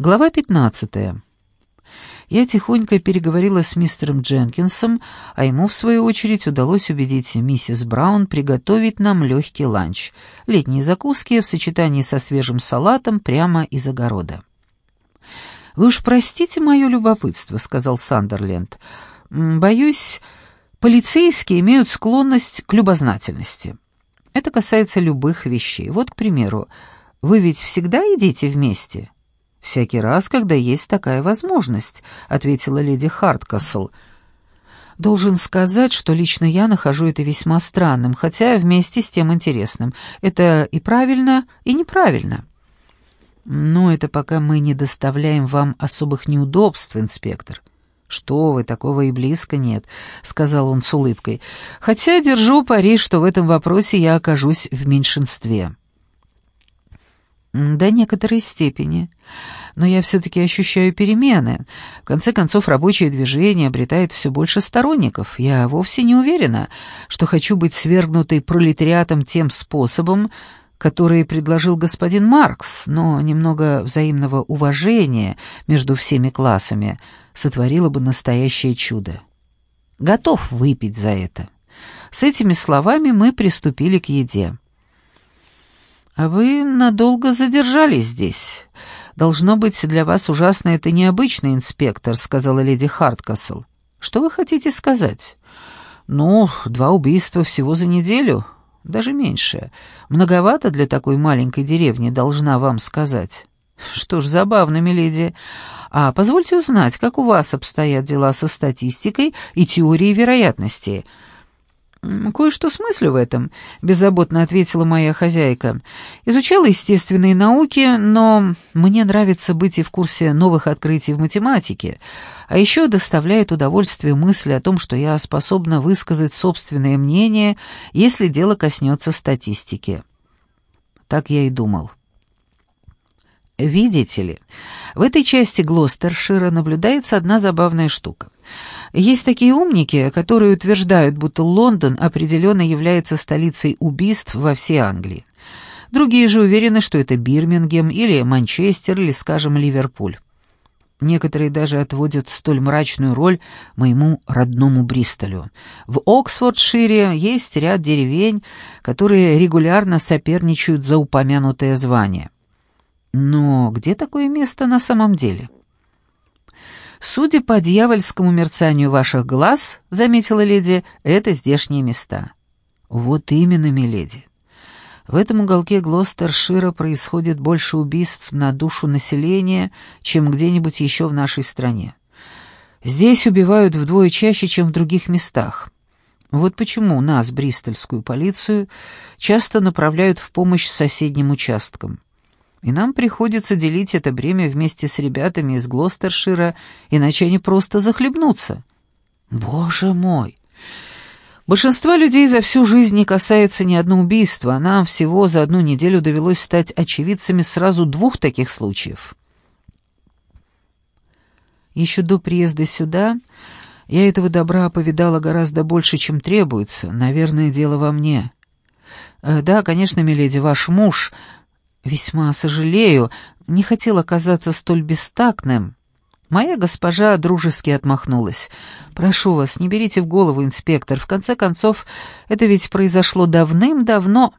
Глава 15. Я тихонько переговорила с мистером Дженкинсом, а ему, в свою очередь, удалось убедить миссис Браун приготовить нам легкий ланч, летние закуски в сочетании со свежим салатом прямо из огорода. «Вы уж простите мое любопытство», — сказал Сандерленд. «Боюсь, полицейские имеют склонность к любознательности. Это касается любых вещей. Вот, к примеру, вы ведь всегда едите вместе?» «Всякий раз, когда есть такая возможность», — ответила леди Харткасл. «Должен сказать, что лично я нахожу это весьма странным, хотя вместе с тем интересным. Это и правильно, и неправильно». «Но это пока мы не доставляем вам особых неудобств, инспектор». «Что вы, такого и близко нет», — сказал он с улыбкой. «Хотя держу пари, что в этом вопросе я окажусь в меньшинстве». До некоторой степени. Но я все-таки ощущаю перемены. В конце концов, рабочее движение обретает все больше сторонников. Я вовсе не уверена, что хочу быть свергнутой пролетариатом тем способом, который предложил господин Маркс, но немного взаимного уважения между всеми классами сотворило бы настоящее чудо. Готов выпить за это. С этими словами мы приступили к еде. «А вы надолго задержались здесь. Должно быть, для вас ужасно это необычный инспектор», — сказала леди Харткасл. «Что вы хотите сказать?» «Ну, два убийства всего за неделю, даже меньше. Многовато для такой маленькой деревни, должна вам сказать». «Что ж, забавно, миледи. А позвольте узнать, как у вас обстоят дела со статистикой и теорией вероятности?» «Кое-что смыслю в этом», — беззаботно ответила моя хозяйка. «Изучала естественные науки, но мне нравится быть и в курсе новых открытий в математике, а еще доставляет удовольствие мысль о том, что я способна высказать собственное мнение, если дело коснется статистики». Так я и думал. Видите ли, в этой части Глостершира наблюдается одна забавная штука. Есть такие умники, которые утверждают, будто Лондон определенно является столицей убийств во всей Англии. Другие же уверены, что это Бирмингем или Манчестер или, скажем, Ливерпуль. Некоторые даже отводят столь мрачную роль моему родному Бристолю. В Оксфордшире есть ряд деревень, которые регулярно соперничают за упомянутое звание. Но где такое место на самом деле? Судя по дьявольскому мерцанию ваших глаз, заметила леди, это здешние места. Вот именно, миледи. В этом уголке Глостершира происходит больше убийств на душу населения, чем где-нибудь еще в нашей стране. Здесь убивают вдвое чаще, чем в других местах. Вот почему нас, бристольскую полицию, часто направляют в помощь соседним участкам и нам приходится делить это бремя вместе с ребятами из Глостершира, иначе они просто захлебнутся. Боже мой! Большинство людей за всю жизнь не касается ни одно убийство, а нам всего за одну неделю довелось стать очевидцами сразу двух таких случаев. Еще до приезда сюда я этого добра повидала гораздо больше, чем требуется. Наверное, дело во мне. Э, да, конечно, миледи, ваш муж «Весьма сожалею, не хотел оказаться столь бестактным». Моя госпожа дружески отмахнулась. «Прошу вас, не берите в голову, инспектор. В конце концов, это ведь произошло давным-давно».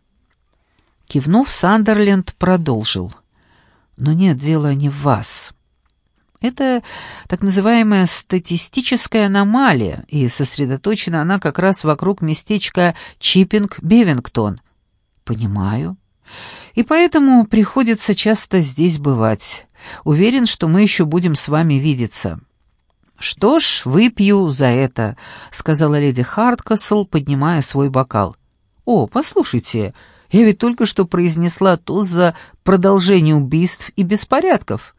Кивнув, Сандерленд продолжил. «Но нет, дело не в вас. Это так называемая статистическая аномалия, и сосредоточена она как раз вокруг местечка Чиппинг-Бевингтон». «Понимаю. И поэтому приходится часто здесь бывать. Уверен, что мы еще будем с вами видеться». «Что ж, выпью за это», — сказала леди Харткасл, поднимая свой бокал. «О, послушайте, я ведь только что произнесла тост за продолжение убийств и беспорядков.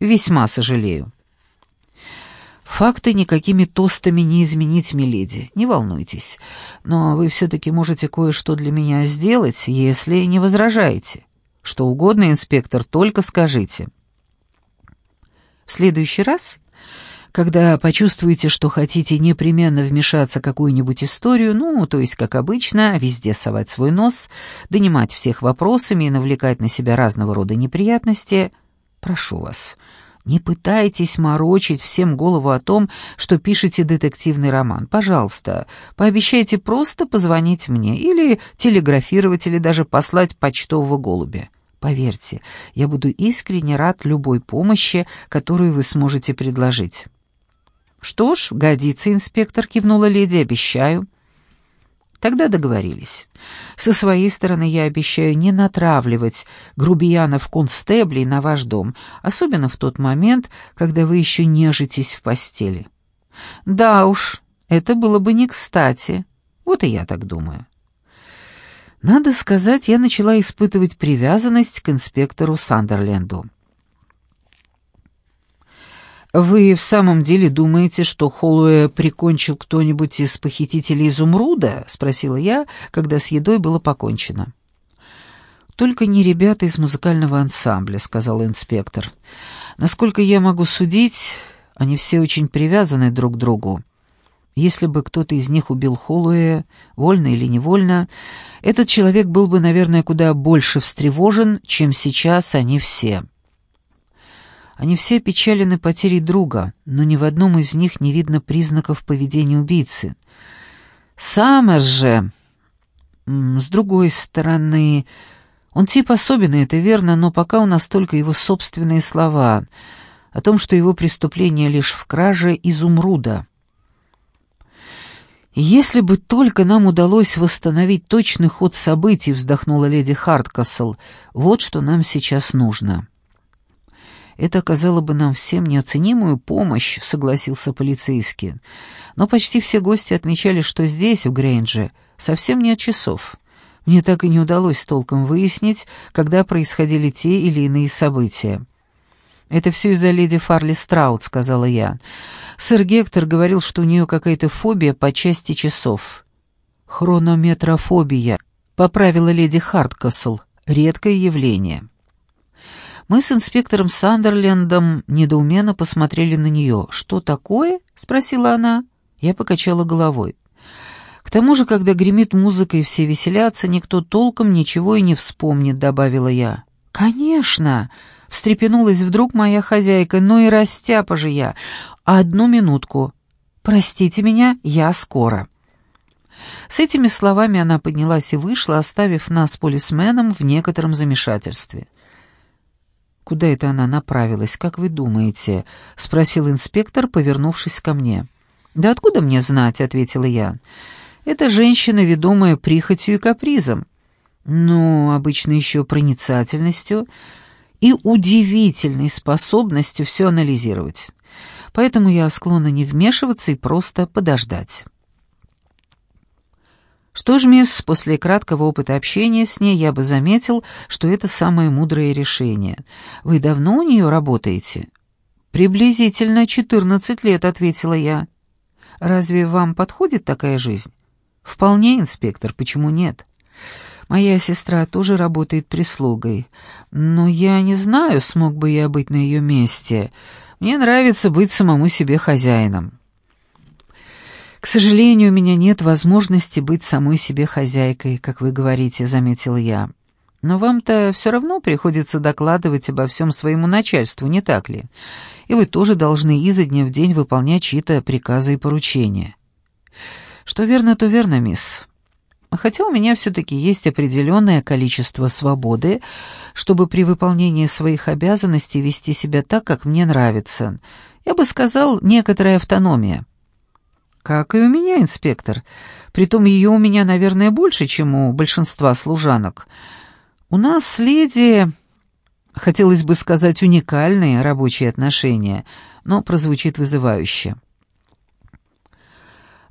Весьма сожалею». Факты никакими тостами не изменить, миледи, не волнуйтесь. Но вы все-таки можете кое-что для меня сделать, если не возражаете. Что угодно, инспектор, только скажите. В следующий раз, когда почувствуете, что хотите непременно вмешаться в какую-нибудь историю, ну, то есть, как обычно, везде совать свой нос, донимать всех вопросами и навлекать на себя разного рода неприятности, Прошу вас, не пытайтесь морочить всем голову о том, что пишете детективный роман. Пожалуйста, пообещайте просто позвонить мне или телеграфировать, или даже послать почтового голубя. Поверьте, я буду искренне рад любой помощи, которую вы сможете предложить». «Что ж, годится, инспектор», — кивнула леди, — «обещаю». Тогда договорились. Со своей стороны я обещаю не натравливать грубиянов-констеблей на ваш дом, особенно в тот момент, когда вы еще нежитесь в постели. Да уж, это было бы не кстати. Вот и я так думаю. Надо сказать, я начала испытывать привязанность к инспектору Сандерленду. «Вы в самом деле думаете, что Холлуэ прикончил кто-нибудь из похитителей изумруда?» — спросила я, когда с едой было покончено. «Только не ребята из музыкального ансамбля», — сказал инспектор. «Насколько я могу судить, они все очень привязаны друг к другу. Если бы кто-то из них убил Холлуэ, вольно или невольно, этот человек был бы, наверное, куда больше встревожен, чем сейчас они все». Они все опечалены потерей друга, но ни в одном из них не видно признаков поведения убийцы. Саммер же... С другой стороны, он тип особенный, это верно, но пока у нас только его собственные слова о том, что его преступление лишь в краже изумруда. «Если бы только нам удалось восстановить точный ход событий», — вздохнула леди Харткасл, — «вот что нам сейчас нужно». Это оказало бы нам всем неоценимую помощь, согласился полицейский. Но почти все гости отмечали, что здесь, у Грейнджа, совсем нет часов. Мне так и не удалось толком выяснить, когда происходили те или иные события. «Это все из-за леди Фарли Страут», — сказала я. «Сэр Гектор говорил, что у нее какая-то фобия по части часов». «Хронометрофобия», — поправила леди Харткасл. «Редкое явление». Мы с инспектором Сандерлендом недоуменно посмотрели на нее. «Что такое?» — спросила она. Я покачала головой. «К тому же, когда гремит музыка и все веселятся, никто толком ничего и не вспомнит», — добавила я. «Конечно!» — встрепенулась вдруг моя хозяйка. «Ну и растяпа же я! Одну минутку. Простите меня, я скоро». С этими словами она поднялась и вышла, оставив нас полисменом в некотором замешательстве. «Куда это она направилась, как вы думаете?» — спросил инспектор, повернувшись ко мне. «Да откуда мне знать?» — ответила я. «Это женщина, ведомая прихотью и капризом. Ну, обычно еще проницательностью и удивительной способностью все анализировать. Поэтому я склонна не вмешиваться и просто подождать». Что ж, мисс, после краткого опыта общения с ней я бы заметил, что это самое мудрое решение. Вы давно у нее работаете? Приблизительно четырнадцать лет, ответила я. Разве вам подходит такая жизнь? Вполне, инспектор, почему нет? Моя сестра тоже работает прислугой, но я не знаю, смог бы я быть на ее месте. Мне нравится быть самому себе хозяином. «К сожалению, у меня нет возможности быть самой себе хозяйкой, как вы говорите», — заметил я. «Но вам-то все равно приходится докладывать обо всем своему начальству, не так ли? И вы тоже должны изо дня в день выполнять чьи-то приказы и поручения». «Что верно, то верно, мисс. Хотя у меня все-таки есть определенное количество свободы, чтобы при выполнении своих обязанностей вести себя так, как мне нравится. Я бы сказал, некоторая автономия». «Как и у меня, инспектор. Притом ее у меня, наверное, больше, чем у большинства служанок. У нас леди, хотелось бы сказать, уникальные рабочие отношения, но прозвучит вызывающе».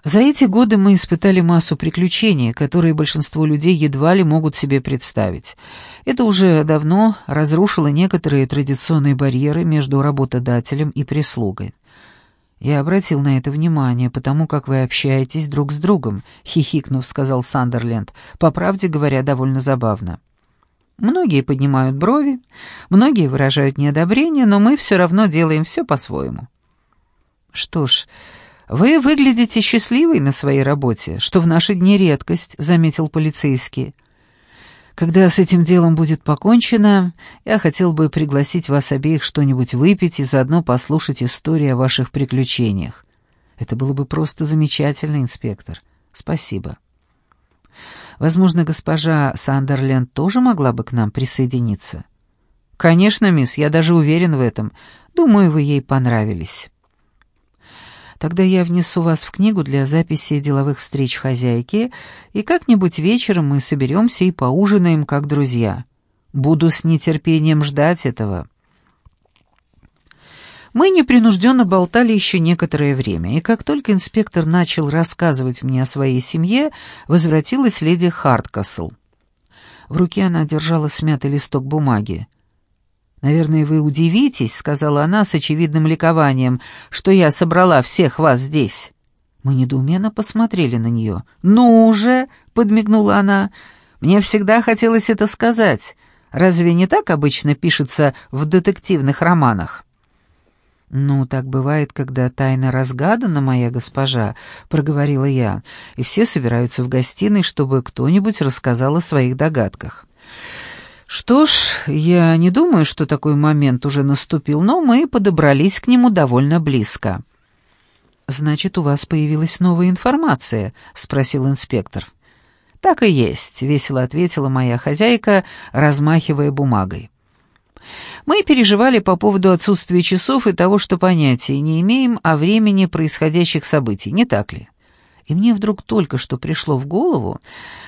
За эти годы мы испытали массу приключений, которые большинство людей едва ли могут себе представить. Это уже давно разрушило некоторые традиционные барьеры между работодателем и прислугой. «Я обратил на это внимание, потому как вы общаетесь друг с другом», — хихикнув, сказал Сандерленд. «По правде говоря, довольно забавно». Многие поднимают брови, многие выражают неодобрение, но мы все равно делаем все по-своему. «Что ж, вы выглядите счастливой на своей работе, что в наши дни редкость», — заметил полицейский. Когда с этим делом будет покончено, я хотел бы пригласить вас обеих что-нибудь выпить и заодно послушать истории о ваших приключениях. Это было бы просто замечательно, инспектор. Спасибо. Возможно, госпожа Сандерленд тоже могла бы к нам присоединиться. Конечно, мисс, я даже уверен в этом. Думаю, вы ей понравились. Тогда я внесу вас в книгу для записи деловых встреч хозяйки, и как-нибудь вечером мы соберемся и поужинаем как друзья. Буду с нетерпением ждать этого». Мы непринужденно болтали еще некоторое время, и как только инспектор начал рассказывать мне о своей семье, возвратилась леди Харткасл. В руке она держала смятый листок бумаги. «Наверное, вы удивитесь», — сказала она с очевидным ликованием, «что я собрала всех вас здесь». Мы недоуменно посмотрели на нее. «Ну уже», — подмигнула она, — «мне всегда хотелось это сказать. Разве не так обычно пишется в детективных романах?» «Ну, так бывает, когда тайна разгадана, моя госпожа», — проговорила я, и все собираются в гостиной, чтобы кто-нибудь рассказал о своих догадках. Что ж, я не думаю, что такой момент уже наступил, но мы подобрались к нему довольно близко. «Значит, у вас появилась новая информация?» — спросил инспектор. «Так и есть», — весело ответила моя хозяйка, размахивая бумагой. Мы переживали по поводу отсутствия часов и того, что понятия не имеем о времени происходящих событий, не так ли? И мне вдруг только что пришло в голову,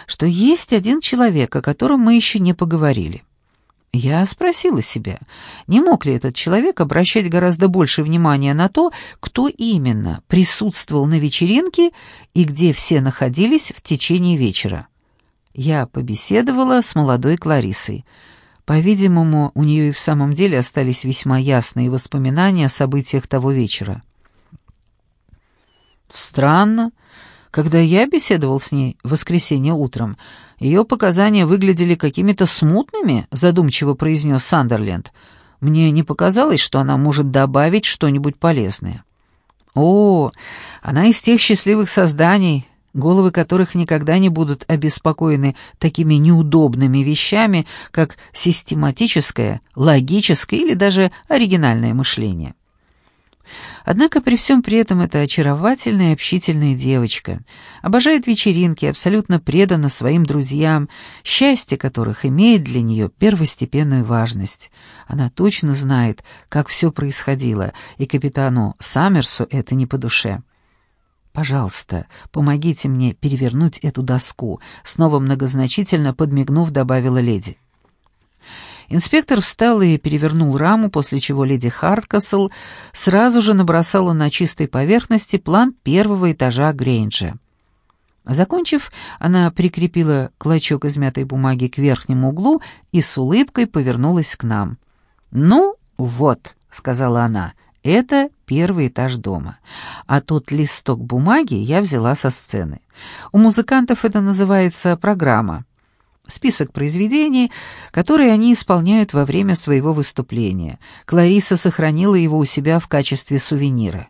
что есть один человек, о котором мы еще не поговорили. Я спросила себя, не мог ли этот человек обращать гораздо больше внимания на то, кто именно присутствовал на вечеринке и где все находились в течение вечера. Я побеседовала с молодой Кларисой. По-видимому, у нее и в самом деле остались весьма ясные воспоминания о событиях того вечера. Странно, когда я беседовал с ней в воскресенье утром, ее показания выглядели какими-то смутными, задумчиво произнес Сандерленд. Мне не показалось, что она может добавить что-нибудь полезное. О, она из тех счастливых созданий, головы которых никогда не будут обеспокоены такими неудобными вещами, как систематическое, логическое или даже оригинальное мышление. Однако при всем при этом это очаровательная и общительная девочка, обожает вечеринки, абсолютно предана своим друзьям, счастье которых имеет для нее первостепенную важность. Она точно знает, как все происходило, и капитану Саммерсу это не по душе. «Пожалуйста, помогите мне перевернуть эту доску», — снова многозначительно подмигнув, добавила леди. Инспектор встал и перевернул раму, после чего леди Харткасл сразу же набросала на чистой поверхности план первого этажа Грейнджа. Закончив, она прикрепила клочок измятой бумаги к верхнему углу и с улыбкой повернулась к нам. «Ну, вот», — сказала она, — «это первый этаж дома. А тот листок бумаги я взяла со сцены. У музыкантов это называется программа» список произведений, которые они исполняют во время своего выступления. Клариса сохранила его у себя в качестве сувенира.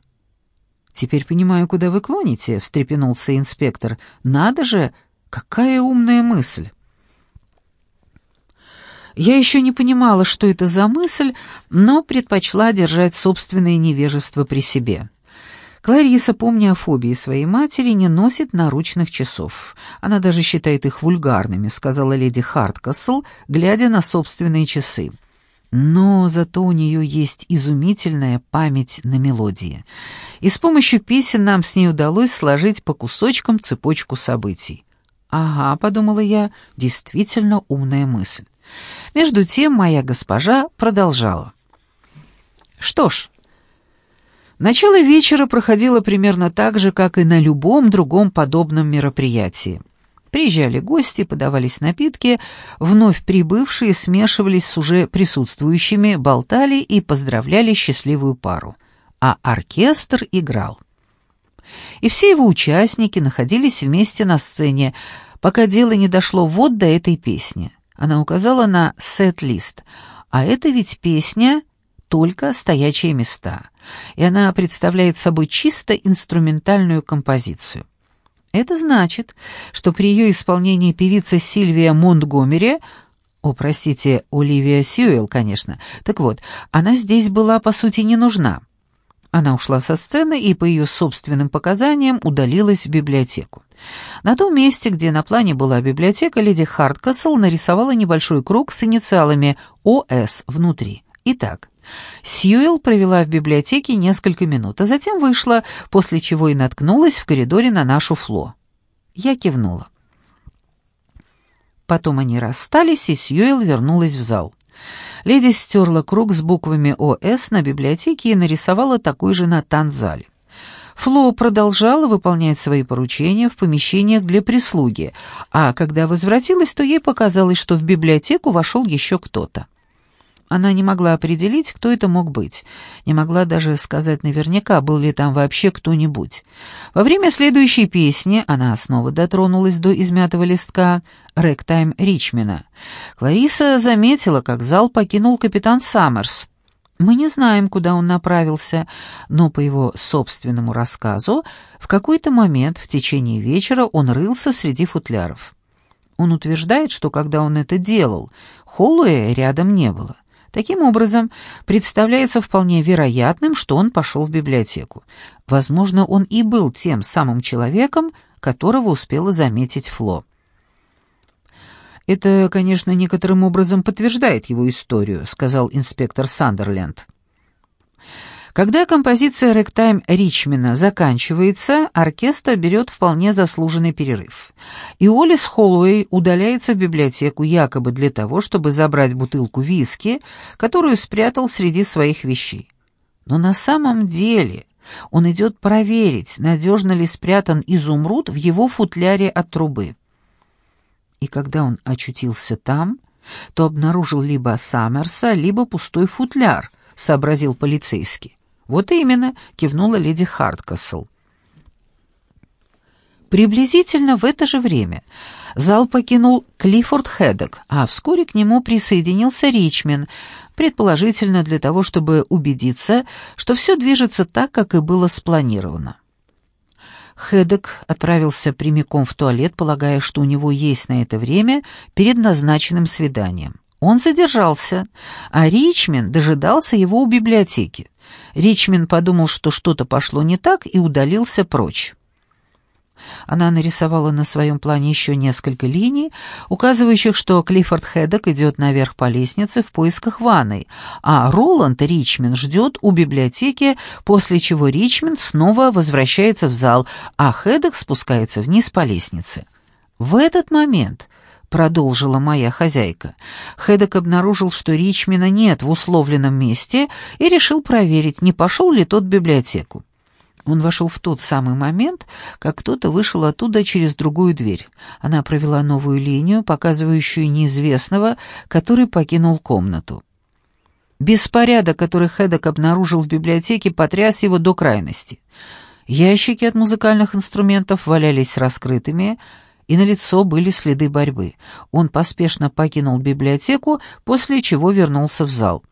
«Теперь понимаю, куда вы клоните», — встрепенулся инспектор. «Надо же, какая умная мысль!» Я еще не понимала, что это за мысль, но предпочла держать собственное невежество при себе. Клариса, помня о фобии своей матери, не носит наручных часов. Она даже считает их вульгарными, сказала леди Харткасл, глядя на собственные часы. Но зато у нее есть изумительная память на мелодии. И с помощью песен нам с ней удалось сложить по кусочкам цепочку событий. «Ага», — подумала я, — действительно умная мысль. Между тем моя госпожа продолжала. «Что ж, Начало вечера проходило примерно так же, как и на любом другом подобном мероприятии. Приезжали гости, подавались напитки, вновь прибывшие смешивались с уже присутствующими, болтали и поздравляли счастливую пару. А оркестр играл. И все его участники находились вместе на сцене, пока дело не дошло вот до этой песни. Она указала на сет-лист. А это ведь песня «Только стоячие места» и она представляет собой чисто инструментальную композицию. Это значит, что при ее исполнении певица Сильвия Монтгомери о, простите, Оливия Сьюэлл, конечно. Так вот, она здесь была, по сути, не нужна. Она ушла со сцены и, по ее собственным показаниям, удалилась в библиотеку. На том месте, где на плане была библиотека, леди Харткасл нарисовала небольшой круг с инициалами «ОС» внутри. Итак, Сьюэлл провела в библиотеке несколько минут, а затем вышла, после чего и наткнулась в коридоре на нашу Фло. Я кивнула. Потом они расстались, и Сьюэлл вернулась в зал. Леди стерла круг с буквами «ОС» на библиотеке и нарисовала такой же на танзале. Фло продолжала выполнять свои поручения в помещениях для прислуги, а когда возвратилась, то ей показалось, что в библиотеку вошел еще кто-то. Она не могла определить, кто это мог быть. Не могла даже сказать наверняка, был ли там вообще кто-нибудь. Во время следующей песни она снова дотронулась до измятого листка «Рэктайм Ричмена». Клариса заметила, как зал покинул капитан Саммерс. Мы не знаем, куда он направился, но по его собственному рассказу, в какой-то момент в течение вечера он рылся среди футляров. Он утверждает, что когда он это делал, Холлуэя рядом не было. Таким образом, представляется вполне вероятным, что он пошел в библиотеку. Возможно, он и был тем самым человеком, которого успела заметить Фло. «Это, конечно, некоторым образом подтверждает его историю», — сказал инспектор Сандерленд. Когда композиция «Рэктайм» Ричмена заканчивается, оркестр берет вполне заслуженный перерыв. И Олис Холлоуэй удаляется в библиотеку якобы для того, чтобы забрать бутылку виски, которую спрятал среди своих вещей. Но на самом деле он идет проверить, надежно ли спрятан изумруд в его футляре от трубы. И когда он очутился там, то обнаружил либо Саммерса, либо пустой футляр, сообразил полицейский. «Вот именно», — кивнула леди Харткасл. Приблизительно в это же время зал покинул Клиффорд Хеддок, а вскоре к нему присоединился Ричмен, предположительно для того, чтобы убедиться, что все движется так, как и было спланировано. Хедек отправился прямиком в туалет, полагая, что у него есть на это время перед назначенным свиданием. Он задержался, а Ричмен дожидался его у библиотеки. Ричмин подумал, что что-то пошло не так, и удалился прочь. Она нарисовала на своем плане еще несколько линий, указывающих, что Клиффорд Хеддок идет наверх по лестнице в поисках ванной, а Роланд Ричмин ждет у библиотеки, после чего Ричмин снова возвращается в зал, а Хеддок спускается вниз по лестнице. В этот момент продолжила моя хозяйка. Хедек обнаружил, что Ричмина нет в условленном месте и решил проверить, не пошел ли тот в библиотеку. Он вошел в тот самый момент, как кто-то вышел оттуда через другую дверь. Она провела новую линию, показывающую неизвестного, который покинул комнату. Беспорядок, который Хедек обнаружил в библиотеке, потряс его до крайности. Ящики от музыкальных инструментов валялись раскрытыми, и на лицо были следы борьбы. Он поспешно покинул библиотеку, после чего вернулся в зал.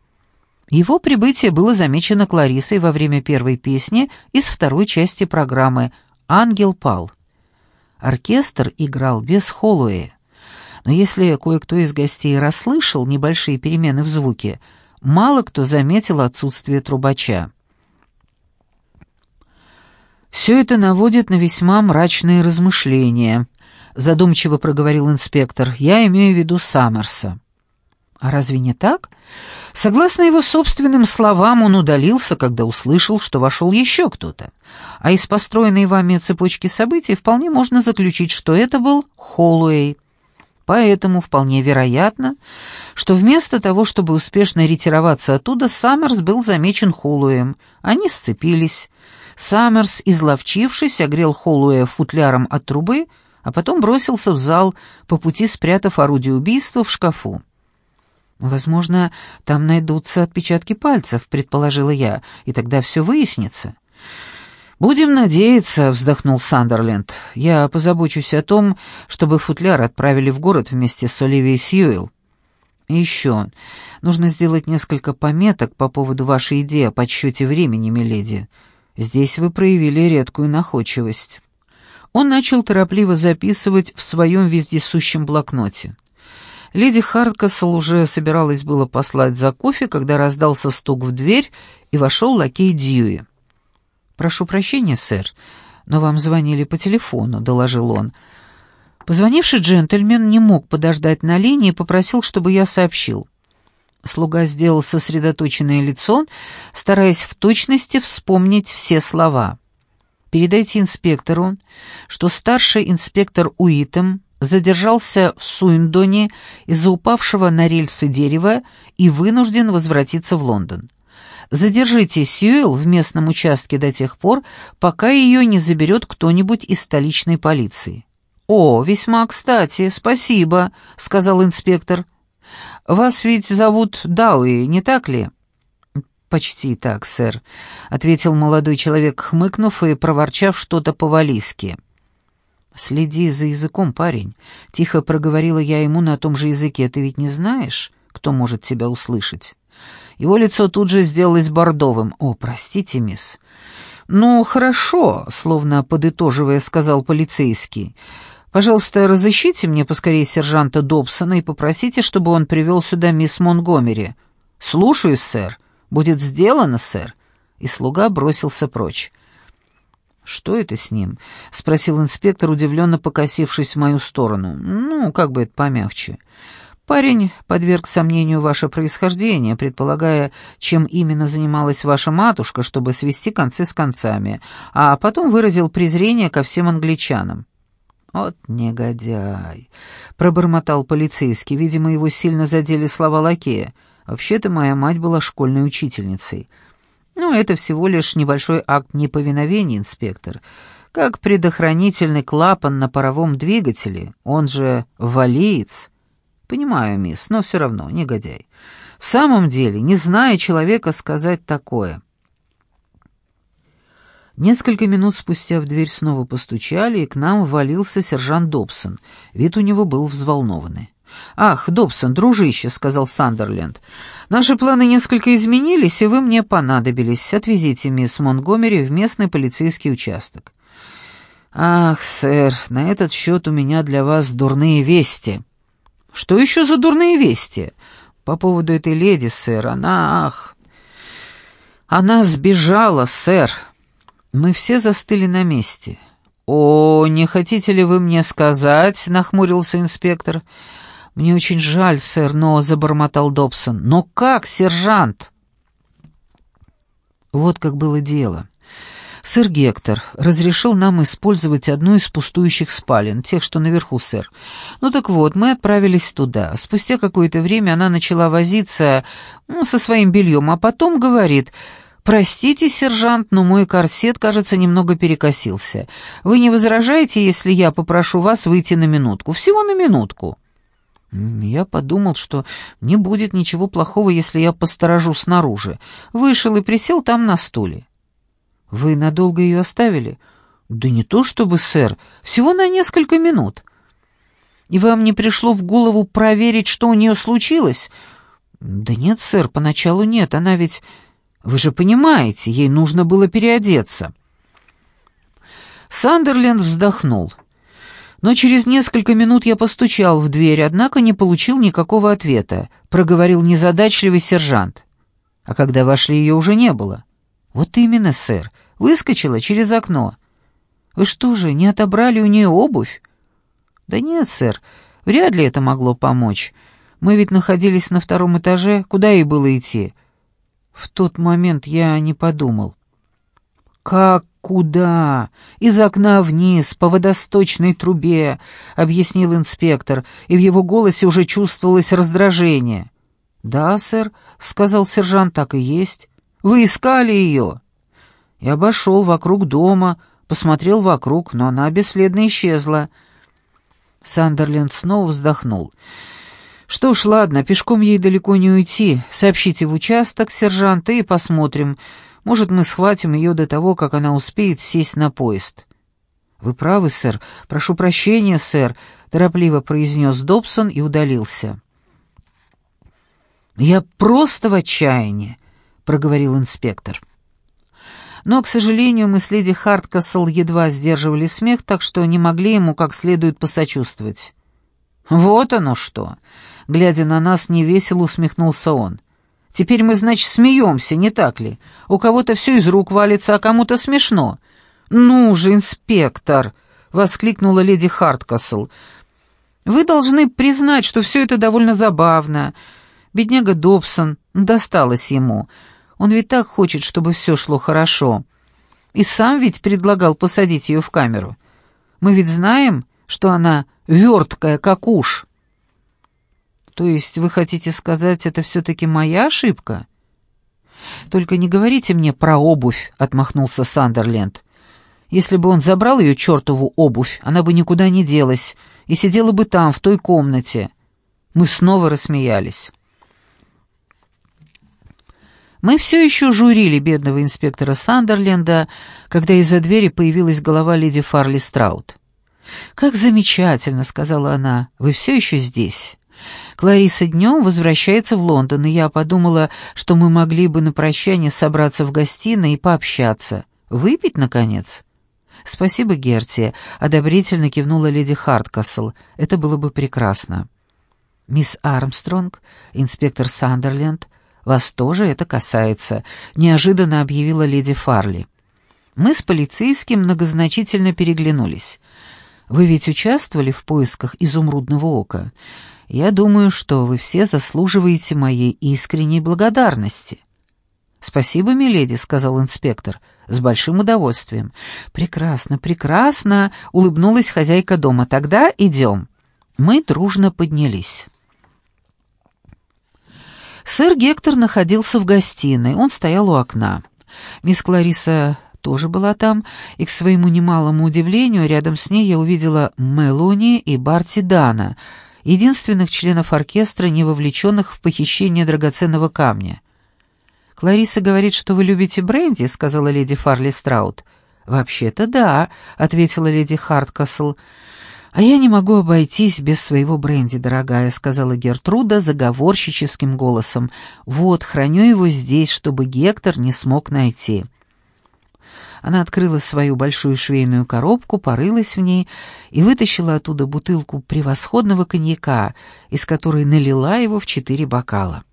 Его прибытие было замечено Кларисой во время первой песни из второй части программы «Ангел пал». Оркестр играл без Холлоуэя. Но если кое-кто из гостей расслышал небольшие перемены в звуке, мало кто заметил отсутствие трубача. Все это наводит на весьма мрачные размышления —— задумчиво проговорил инспектор. «Я имею в виду Саммерса». «А разве не так?» Согласно его собственным словам, он удалился, когда услышал, что вошел еще кто-то. А из построенной вами цепочки событий вполне можно заключить, что это был Холлоуэй. Поэтому вполне вероятно, что вместо того, чтобы успешно ретироваться оттуда, Саммерс был замечен Холлоуэем. Они сцепились. Саммерс, изловчившись, огрел Холлоуэя футляром от трубы, а потом бросился в зал, по пути спрятав орудие убийства в шкафу. «Возможно, там найдутся отпечатки пальцев», — предположила я, — «и тогда все выяснится». «Будем надеяться», — вздохнул Сандерленд. «Я позабочусь о том, чтобы футляр отправили в город вместе с Оливией Сьюэлл. И еще, нужно сделать несколько пометок по поводу вашей идеи о подсчете времени, миледи. Здесь вы проявили редкую находчивость». Он начал торопливо записывать в своем вездесущем блокноте. Леди Хардкасл уже собиралась было послать за кофе, когда раздался стук в дверь, и вошел лакей Дьюи. «Прошу прощения, сэр, но вам звонили по телефону», — доложил он. Позвонивший джентльмен не мог подождать на линии и попросил, чтобы я сообщил. Слуга сделал сосредоточенное лицо, стараясь в точности вспомнить все слова. «Передайте инспектору, что старший инспектор Уитем задержался в Суиндоне из-за упавшего на рельсы дерева и вынужден возвратиться в Лондон. Задержите Сьюэлл в местном участке до тех пор, пока ее не заберет кто-нибудь из столичной полиции». «О, весьма кстати, спасибо», — сказал инспектор. «Вас ведь зовут Дауи, не так ли?» «Почти так, сэр», — ответил молодой человек, хмыкнув и проворчав что-то по-валийски. «Следи за языком, парень», — тихо проговорила я ему на том же языке. «Ты ведь не знаешь, кто может тебя услышать?» Его лицо тут же сделалось бордовым. «О, простите, мисс». «Ну, хорошо», — словно подытоживая, сказал полицейский. Пожалуйста, разыщите мне поскорее сержанта Добсона и попросите, чтобы он привел сюда мисс Монгомери. Слушаюсь, сэр. Будет сделано, сэр. И слуга бросился прочь. «Что это с ним?» — спросил инспектор, удивленно покосившись в мою сторону. «Ну, как бы это помягче. Парень подверг сомнению ваше происхождение, предполагая, чем именно занималась ваша матушка, чтобы свести концы с концами, а потом выразил презрение ко всем англичанам. «Вот негодяй!» — пробормотал полицейский. Видимо, его сильно задели слова лакея. «Вообще-то моя мать была школьной учительницей». «Ну, это всего лишь небольшой акт неповиновения, инспектор. Как предохранительный клапан на паровом двигателе, он же валиец». «Понимаю, мисс, но все равно негодяй. В самом деле, не зная человека, сказать такое». Несколько минут спустя в дверь снова постучали, и к нам ввалился сержант Добсон. Вид у него был взволнованный. «Ах, Добсон, дружище», — сказал Сандерленд, — «наши планы несколько изменились, и вы мне понадобились. Отвезите мисс Монгомери в местный полицейский участок». «Ах, сэр, на этот счет у меня для вас дурные вести». «Что еще за дурные вести?» «По поводу этой леди, сэр, она, ах...» «Она сбежала, сэр». Мы все застыли на месте. «О, не хотите ли вы мне сказать?» — нахмурился инспектор. «Мне очень жаль, сэр, но...» — забормотал Добсон. «Но как, сержант?» Вот как было дело. Сэр Гектор разрешил нам использовать одну из пустующих спален, тех, что наверху, сэр. Ну так вот, мы отправились туда. Спустя какое-то время она начала возиться ну, со своим бельем, а потом говорит... «Простите, сержант, но мой корсет, кажется, немного перекосился. Вы не возражаете, если я попрошу вас выйти на минутку? Всего на минутку». Я подумал, что не будет ничего плохого, если я посторожу снаружи. Вышел и присел там на стуле. «Вы надолго ее оставили?» «Да не то чтобы, сэр, всего на несколько минут». «И вам не пришло в голову проверить, что у нее случилось?» «Да нет, сэр, поначалу нет, она ведь вы же понимаете, ей нужно было переодеться. Сандерленд вздохнул. Но через несколько минут я постучал в дверь, однако не получил никакого ответа, проговорил незадачливый сержант. А когда вошли, ее уже не было. Вот именно, сэр, выскочила через окно. Вы что же, не отобрали у нее обувь? Да нет, сэр, вряд ли это могло помочь. Мы ведь находились на втором этаже, куда ей было идти? В тот момент я не подумал. «Как куда? Из окна вниз, по водосточной трубе», — объяснил инспектор, и в его голосе уже чувствовалось раздражение. «Да, сэр», — сказал сержант, — «так и есть. Вы искали ее?» Я обошел вокруг дома, посмотрел вокруг, но она бесследно исчезла. Сандерленд снова вздохнул. Что ж, ладно, пешком ей далеко не уйти. Сообщите в участок сержанта и посмотрим. Может, мы схватим ее до того, как она успеет сесть на поезд. Вы правы, сэр. Прошу прощения, сэр, торопливо произнес Добсон и удалился. Я просто в отчаянии, проговорил инспектор. Но, к сожалению, мы с леди Харткасл едва сдерживали смех, так что не могли ему как следует посочувствовать. «Вот оно что!» — глядя на нас, невесело усмехнулся он. «Теперь мы, значит, смеемся, не так ли? У кого-то все из рук валится, а кому-то смешно». «Ну же, инспектор!» — воскликнула леди Харткасл. «Вы должны признать, что все это довольно забавно. Бедняга Добсон, досталось ему. Он ведь так хочет, чтобы все шло хорошо. И сам ведь предлагал посадить ее в камеру. Мы ведь знаем, что она верткая, как уж». «То есть вы хотите сказать, это все-таки моя ошибка?» «Только не говорите мне про обувь», — отмахнулся Сандерленд. Если бы он забрал ее чертову обувь, она бы никуда не делась и сидела бы там, в той комнате. Мы снова рассмеялись. Мы все еще журили бедного инспектора Сандерленда, когда из-за двери появилась голова леди Фарли Страут. «Как замечательно», — сказала она, — «вы все еще здесь». Клариса днем возвращается в Лондон, и я подумала, что мы могли бы на прощание собраться в гостиной и пообщаться. Выпить, наконец?» «Спасибо, Герти», — одобрительно кивнула леди Харткасл. «Это было бы прекрасно». «Мисс Армстронг, инспектор Сандерленд, вас тоже это касается», — неожиданно объявила леди Фарли. Мы с полицейским многозначительно переглянулись. «Вы ведь участвовали в поисках изумрудного ока? Я думаю, что вы все заслуживаете моей искренней благодарности». «Спасибо, миледи», — сказал инспектор, — «с большим удовольствием». «Прекрасно, прекрасно», — улыбнулась хозяйка дома. «Тогда идем». Мы дружно поднялись. Сэр Гектор находился в гостиной, он стоял у окна. Мисс Клариса тоже была там, и, к своему немалому удивлению, рядом с ней я увидела Мелони и Барти Дана, единственных членов оркестра, не вовлеченных в похищение драгоценного камня. «Клариса говорит, что вы любите бренди», — сказала леди Фарли Страут. «Вообще-то да», — ответила леди Харткасл. «А я не могу обойтись без своего бренди, дорогая», — сказала Гертруда заговорщическим голосом. «Вот, храню его здесь, чтобы Гектор не смог найти». Она открыла свою большую швейную коробку, порылась в ней и вытащила оттуда бутылку превосходного коньяка, из которой налила его в четыре бокала.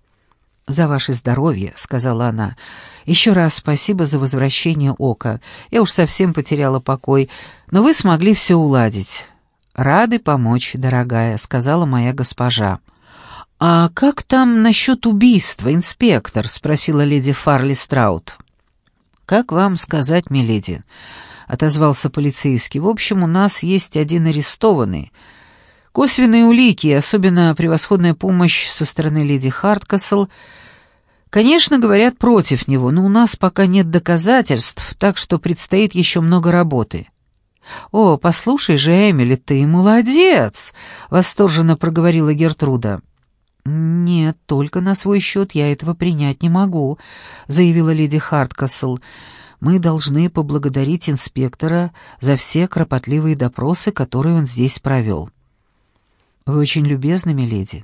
«За ваше здоровье», — сказала она. «Еще раз спасибо за возвращение ока. Я уж совсем потеряла покой, но вы смогли все уладить». «Рады помочь, дорогая», — сказала моя госпожа. «А как там насчет убийства, инспектор?» — спросила леди Фарли Страут. «Как вам сказать, миледи?» — отозвался полицейский. «В общем, у нас есть один арестованный». Косвенные улики, особенно превосходная помощь со стороны леди Харткасл, конечно, говорят против него, но у нас пока нет доказательств, так что предстоит еще много работы. «О, послушай же, Эмили, ты молодец!» — восторженно проговорила Гертруда. «Нет, только на свой счет я этого принять не могу», — заявила леди Харткасл. «Мы должны поблагодарить инспектора за все кропотливые допросы, которые он здесь провел». «Вы очень любезны, миледи.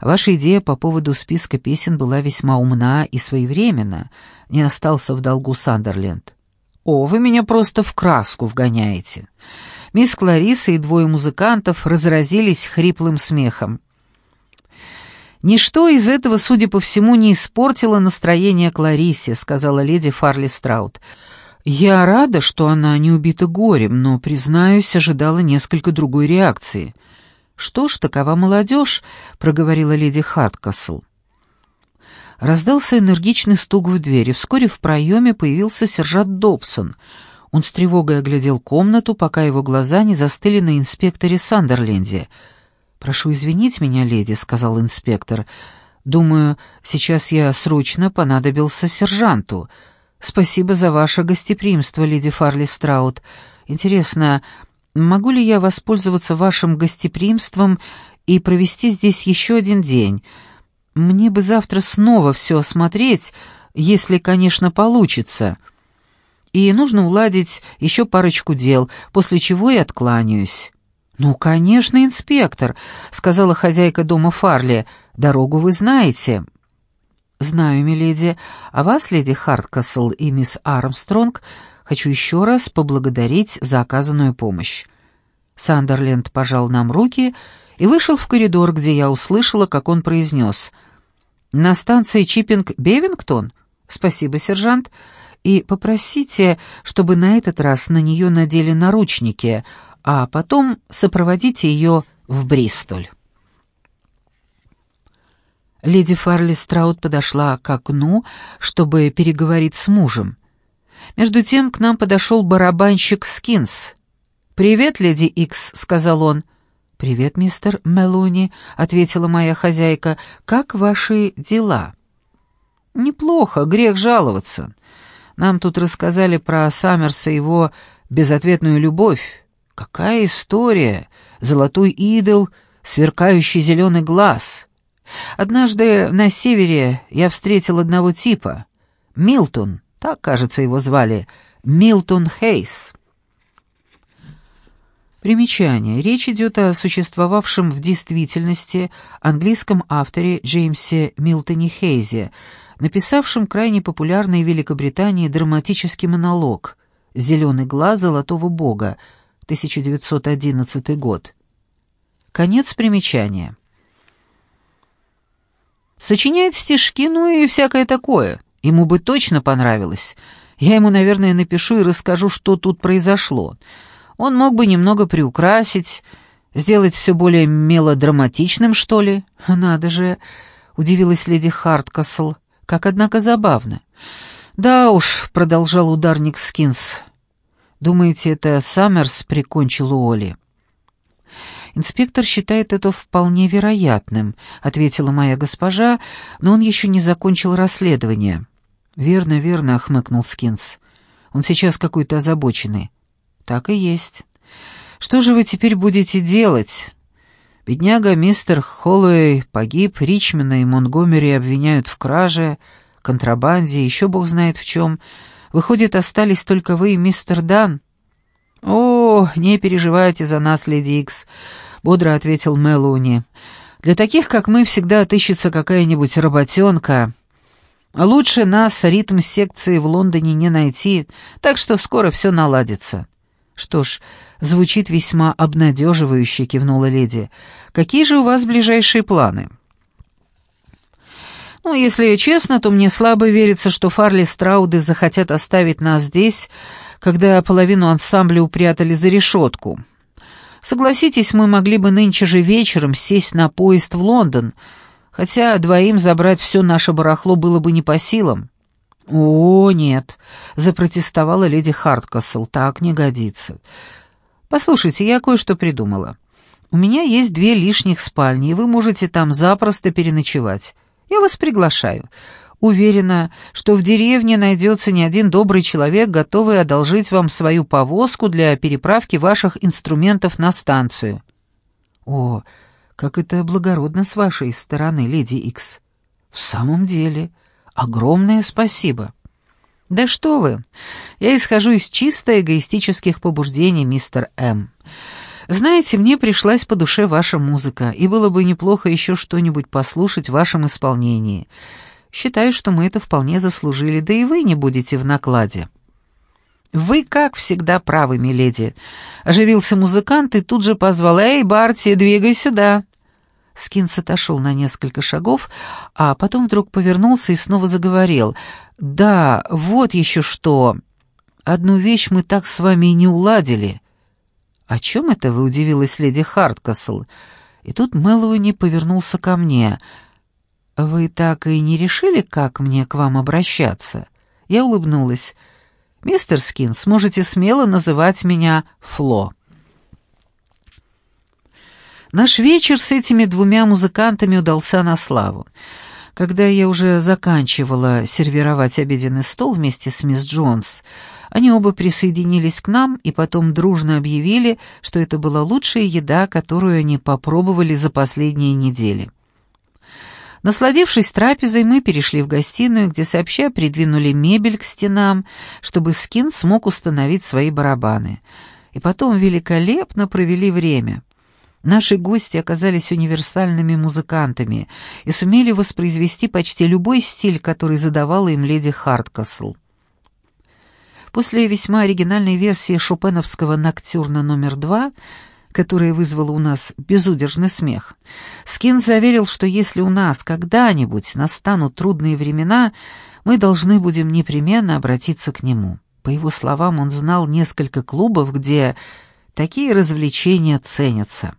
Ваша идея по поводу списка песен была весьма умна и своевременна. Не остался в долгу Сандерленд». «О, вы меня просто в краску вгоняете». Мисс Клариса и двое музыкантов разразились хриплым смехом. «Ничто из этого, судя по всему, не испортило настроение Кларисе», — сказала леди Фарли Страут. «Я рада, что она не убита горем, но, признаюсь, ожидала несколько другой реакции». «Что ж, такова молодежь», — проговорила леди Хаткасл. Раздался энергичный стук в двери. Вскоре в проеме появился сержант Добсон. Он с тревогой оглядел комнату, пока его глаза не застыли на инспекторе Сандерленде. «Прошу извинить меня, леди», — сказал инспектор. «Думаю, сейчас я срочно понадобился сержанту. Спасибо за ваше гостеприимство, леди Фарли Страут. Интересно, Могу ли я воспользоваться вашим гостеприимством и провести здесь еще один день? Мне бы завтра снова все осмотреть, если, конечно, получится. И нужно уладить еще парочку дел, после чего я откланяюсь». «Ну, конечно, инспектор», — сказала хозяйка дома Фарли. «Дорогу вы знаете». «Знаю, миледи. А вас, леди Харткасл и мисс Армстронг, хочу еще раз поблагодарить за оказанную помощь». Сандерленд пожал нам руки и вышел в коридор, где я услышала, как он произнес «На станции Чиппинг-Бевингтон? Спасибо, сержант. И попросите, чтобы на этот раз на нее надели наручники, а потом сопроводите ее в Бристоль». Леди Фарли Страут подошла к окну, чтобы переговорить с мужем. Между тем к нам подошел барабанщик Скинс. «Привет, леди Икс», — сказал он. «Привет, мистер Мелони», — ответила моя хозяйка. «Как ваши дела?» «Неплохо, грех жаловаться. Нам тут рассказали про Саммерса и его безответную любовь. Какая история! Золотой идол, сверкающий зеленый глаз. Однажды на севере я встретил одного типа. Милтон, так, кажется, его звали. Милтон Хейс. Примечание. Речь идет о существовавшем в действительности английском авторе Джеймсе Милтоне Хейзе, написавшем крайне популярный в Великобритании драматический монолог «Зеленый глаз золотого бога», 1911 год. Конец примечания. Сочиняет стишки, ну и всякое такое. Ему бы точно понравилось. Я ему, наверное, напишу и расскажу, что тут произошло. Он мог бы немного приукрасить, сделать все более мелодраматичным, что ли. Надо же, удивилась леди Харткасл. Как, однако, забавно. Да уж, продолжал ударник Скинс. Думаете, это Саммерс прикончил Уолли? «Инспектор считает это вполне вероятным», — ответила моя госпожа, но он еще не закончил расследование. «Верно, верно», — хмыкнул Скинс. «Он сейчас какой-то озабоченный». «Так и есть. Что же вы теперь будете делать?» Бедняга мистер Холлоуэй погиб, Ричмена и Монгомери обвиняют в краже, контрабанде, еще бог знает в чем. Выходит, остались только вы и мистер Дан. «О, не переживайте за нас, леди Икс. — бодро ответил Мелуни. «Для таких, как мы, всегда отыщется какая-нибудь работенка. Лучше нас ритм секции в Лондоне не найти, так что скоро все наладится». «Что ж, звучит весьма обнадеживающе», — кивнула леди. «Какие же у вас ближайшие планы?» «Ну, если честно, то мне слабо верится, что Фарли Страуды захотят оставить нас здесь, когда половину ансамбля упрятали за решетку. Согласитесь, мы могли бы нынче же вечером сесть на поезд в Лондон, хотя двоим забрать все наше барахло было бы не по силам». «О, нет», — запротестовала леди Харткасл, — «так не годится». «Послушайте, я кое-что придумала. У меня есть две лишних спальни, и вы можете там запросто переночевать. Я вас приглашаю. Уверена, что в деревне найдется не один добрый человек, готовый одолжить вам свою повозку для переправки ваших инструментов на станцию». «О, как это благородно с вашей стороны, леди Икс!» «В самом деле, огромное спасибо!» «Да что вы! Я исхожу из чисто эгоистических побуждений, мистер М. Знаете, мне пришлась по душе ваша музыка, и было бы неплохо еще что-нибудь послушать в вашем исполнении». Считаю, что мы это вполне заслужили, да и вы не будете в накладе». «Вы, как всегда, правы, миледи», — оживился музыкант и тут же позвал «Эй, Барти, двигай сюда». Скинс отошел на несколько шагов, а потом вдруг повернулся и снова заговорил. «Да, вот еще что. Одну вещь мы так с вами и не уладили». «О чем это вы?» — удивилась леди Харткасл. И тут Мэллоуни повернулся ко мне — «Вы так и не решили, как мне к вам обращаться?» Я улыбнулась. «Мистер Скинс, можете смело называть меня Фло». Наш вечер с этими двумя музыкантами удался на славу. Когда я уже заканчивала сервировать обеденный стол вместе с мисс Джонс, они оба присоединились к нам и потом дружно объявили, что это была лучшая еда, которую они попробовали за последние недели. Насладившись трапезой, мы перешли в гостиную, где сообща придвинули мебель к стенам, чтобы Скин смог установить свои барабаны. И потом великолепно провели время. Наши гости оказались универсальными музыкантами и сумели воспроизвести почти любой стиль, который задавала им леди Харткасл. После весьма оригинальной версии шопеновского «Ноктюрна номер два», которая вызвала у нас безудержный смех, Скин заверил, что если у нас когда-нибудь настанут трудные времена, мы должны будем непременно обратиться к нему. По его словам, он знал несколько клубов, где такие развлечения ценятся.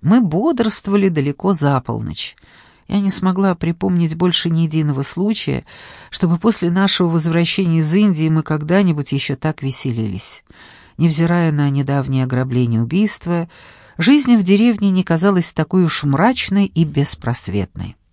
Мы бодрствовали далеко за полночь. Я не смогла припомнить больше ни единого случая, чтобы после нашего возвращения из Индии мы когда-нибудь еще так веселились. Невзирая на недавнее ограбление убийства, жизнь в деревне не казалась такой уж мрачной и беспросветной.